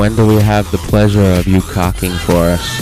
when do we have the pleasure of you cocking for us?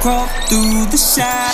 Crawl through the shadows.